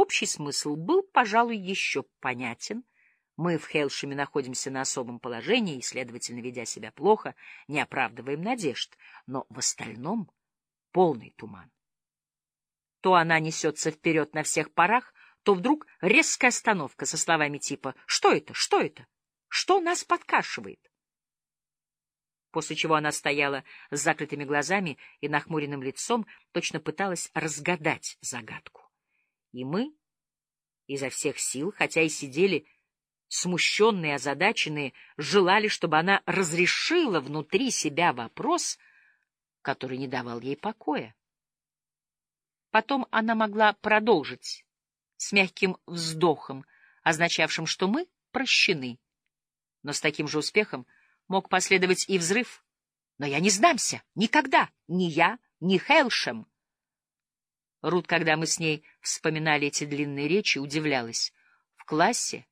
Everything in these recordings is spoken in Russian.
общий смысл был, пожалуй, еще понятен. Мы в Хелшеме находимся на особом положении и, следовательно, ведя себя плохо, не оправдываем надежд, но в остальном полный туман. То она несется вперед на всех парах, то вдруг резкая остановка со словами типа «Что это? Что это? Что нас подкашивает?» после чего она стояла с закрытыми глазами и нахмуренным лицом, точно пыталась разгадать загадку. И мы изо всех сил, хотя и сидели смущенные, озадаченные, желали, чтобы она разрешила внутри себя вопрос, который не давал ей покоя. Потом она могла продолжить с мягким вздохом, означавшим, что мы прощены. Но с таким же успехом мог последовать и взрыв. Но я не сдамся. Никогда. Ни я, ни Хелшем. Рут, когда мы с ней вспоминали эти длинные речи, удивлялась. В классе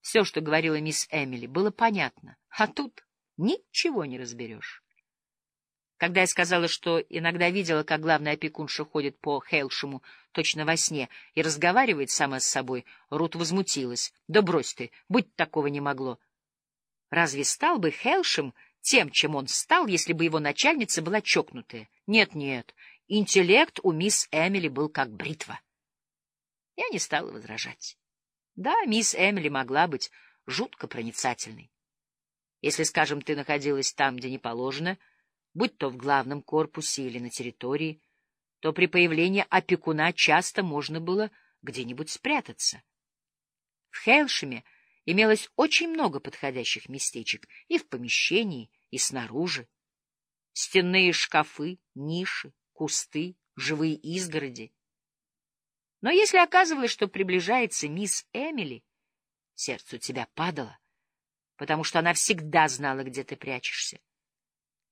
все, что говорила мисс Эмили, было понятно. А тут ничего не разберешь. Когда я сказала, что иногда видела, как главная опекунша ходит по Хейлшему точно во сне и разговаривает сама с собой, Рут возмутилась. — Да брось ты, быть такого не могло. Разве стал бы Хелшем тем, чем он стал, если бы его начальница была чокнутая? Нет-нет, интеллект у мисс Эмили был как бритва. Я не стала возражать. Да, мисс Эмили могла быть жутко проницательной. Если, скажем, ты находилась там, где не положено, будь то в главном корпусе или на территории, то при появлении опекуна часто можно было где-нибудь спрятаться. В Хелшеме имелось очень много подходящих местечек и в помещении, и снаружи. Стенные шкафы, ниши, кусты, живые изгороди. Но если оказывалось, что приближается мисс Эмили, сердце у тебя падало, потому что она всегда знала, где ты прячешься.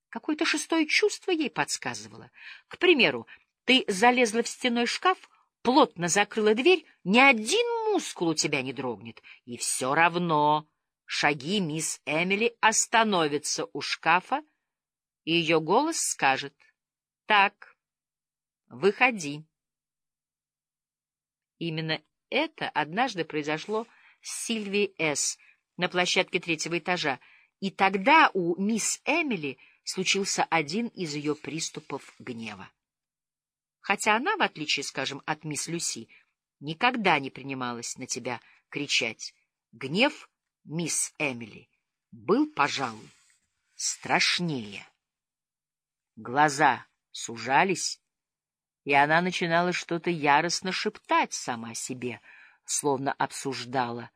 Какое-то шестое чувство ей подсказывало. К примеру, ты залезла в стенной шкаф, плотно закрыла дверь, ни один мускул у тебя не дрогнет. И все равно шаги мисс Эмили остановятся у шкафа, и ее голос скажет «Так, выходи». Именно это однажды произошло с Сильвией С. на площадке третьего этажа, и тогда у мисс Эмили случился один из ее приступов гнева хотя она, в отличие, скажем, от мисс Люси, никогда не принималась на тебя кричать. Гнев мисс Эмили был, пожалуй, страшнее. Глаза сужались, и она начинала что-то яростно шептать сама себе, словно обсуждала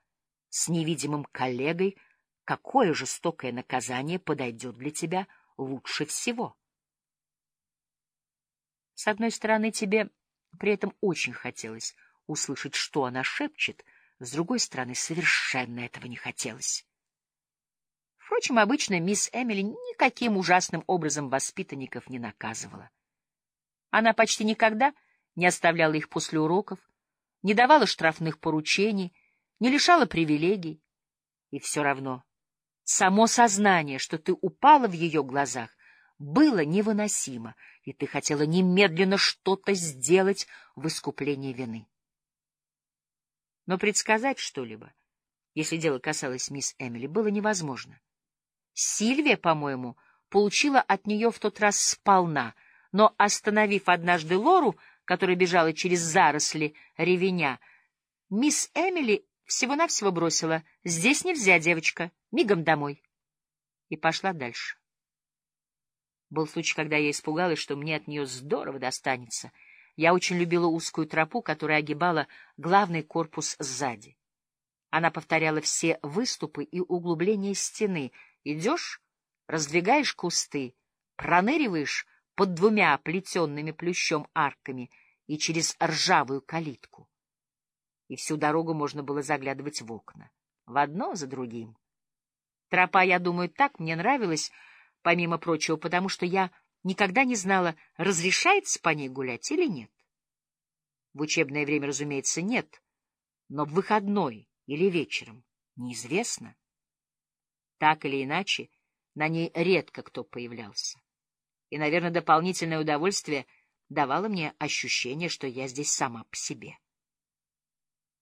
с невидимым коллегой, какое жестокое наказание подойдет для тебя лучше всего. С одной стороны, тебе при этом очень хотелось услышать, что она шепчет, с другой стороны, совершенно этого не хотелось. Впрочем, обычно мисс Эмили никаким ужасным образом воспитанников не наказывала. Она почти никогда не оставляла их после уроков, не давала штрафных поручений, не лишала привилегий. И все равно само сознание, что ты упала в ее глазах, было невыносимо, и ты хотела немедленно что-то сделать в искуплении вины. Но предсказать что-либо, если дело касалось мисс Эмили, было невозможно. Сильвия, по-моему, получила от нее в тот раз сполна, но, остановив однажды Лору, которая бежала через заросли ревеня, мисс Эмили всего-навсего бросила «Здесь нельзя, девочка, мигом домой» и пошла дальше. Был случай, когда я испугалась, что мне от нее здорово достанется. Я очень любила узкую тропу, которая огибала главный корпус сзади. Она повторяла все выступы и углубления стены. Идешь, раздвигаешь кусты, проныриваешь под двумя плетенными плющом арками и через ржавую калитку. И всю дорогу можно было заглядывать в окна, в одно за другим. Тропа, я думаю, так мне нравилась, помимо прочего, потому что я никогда не знала, разрешается по ней гулять или нет. В учебное время, разумеется, нет, но в выходной или вечером неизвестно. Так или иначе, на ней редко кто появлялся. И, наверное, дополнительное удовольствие давало мне ощущение, что я здесь сама по себе.